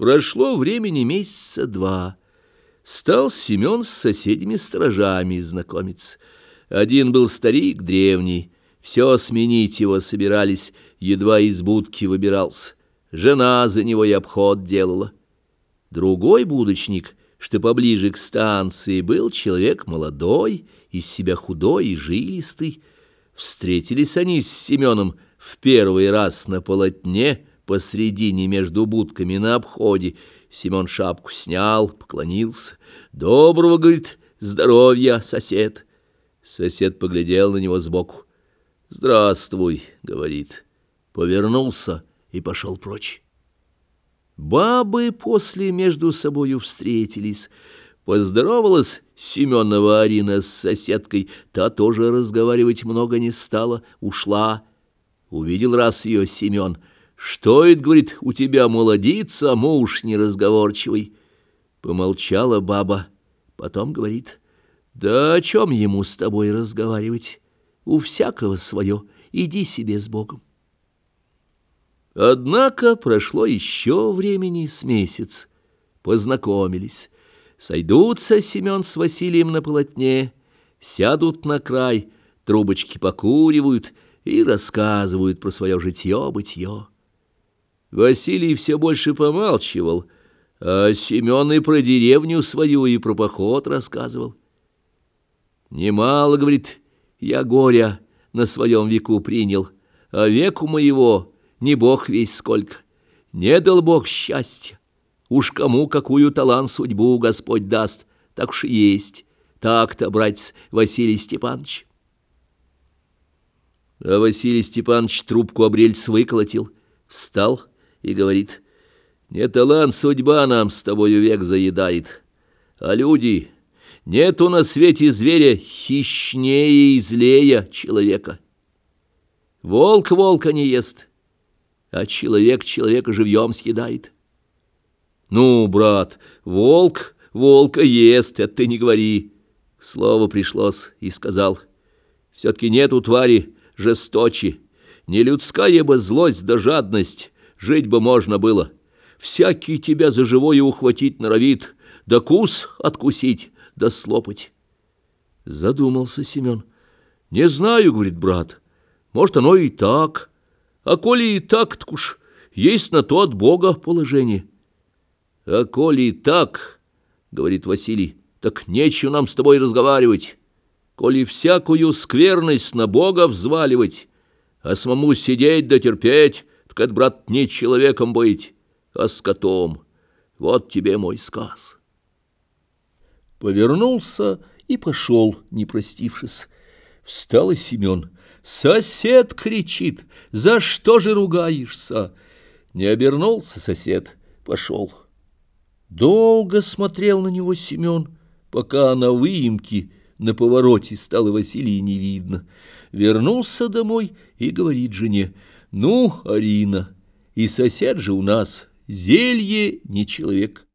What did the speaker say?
Прошло времени месяца два. Стал Семен с соседями-сторожами знакомиться. Один был старик древний, все сменить его собирались, едва из будки выбирался. Жена за него и обход делала. Другой будочник, что поближе к станции, был человек молодой, из себя худой и жилистый. Встретились они с Семеном в первый раз на полотне посредине между будками на обходе. Семен шапку снял, поклонился. «Доброго, — говорит, — здоровья, сосед!» Сосед поглядел на него сбоку. «Здравствуй», — говорит. Повернулся и пошел прочь. Бабы после между собою встретились. Поздоровалась Семенова Арина с соседкой. Та тоже разговаривать много не стала, ушла. Увидел раз ее Семен. «Что это, — говорит, — у тебя молодится, муж неразговорчивый?» Помолчала баба, потом говорит, «Да о чем ему с тобой разговаривать?» у всякого свое, иди себе с Богом. Однако прошло еще времени с месяц, познакомились. Сойдутся Семен с Василием на полотне, сядут на край, трубочки покуривают и рассказывают про свое житье-бытье. Василий все больше помалчивал, а Семен и про деревню свою, и про поход рассказывал. Немало, говорит, я горя на своем веку принял, а веку моего не бог весь сколько. Не дал бог счастья. Уж кому какую талант судьбу Господь даст, так уж и есть. Так-то, братец Василий Степанович. А Василий Степанович трубку об рельс выколотил, встал и говорит, «Не талант судьба нам с тобою век заедает, а люди...» Нету на свете зверя хищнее и злее человека. Волк волка не ест, а человек человека живьем съедает. Ну, брат, волк волка ест, это ты не говори. Слово пришлось и сказал. Все-таки нету твари жесточи, не людская бы злость да жадность, жить бы можно было. Всякий тебя за живое ухватить норовит, да кус откусить, да слопать. Задумался Семен. «Не знаю, — говорит брат, — может, оно и так. А коли и так, так уж есть на то от Бога положение». «А коли и так, — говорит Василий, — так нечего нам с тобой разговаривать. Коли всякую скверность на Бога взваливать, а самому сидеть да терпеть, так это, брат, не человеком быть, а скотом. Вот тебе мой сказ» повернулся и пошел, не простившись. Встал и Семен. «Сосед!» — кричит. «За что же ругаешься?» Не обернулся сосед, пошел. Долго смотрел на него Семен, пока на выемке на повороте стало Василия не видно. Вернулся домой и говорит жене, «Ну, Арина, и сосед же у нас, зелье не человек».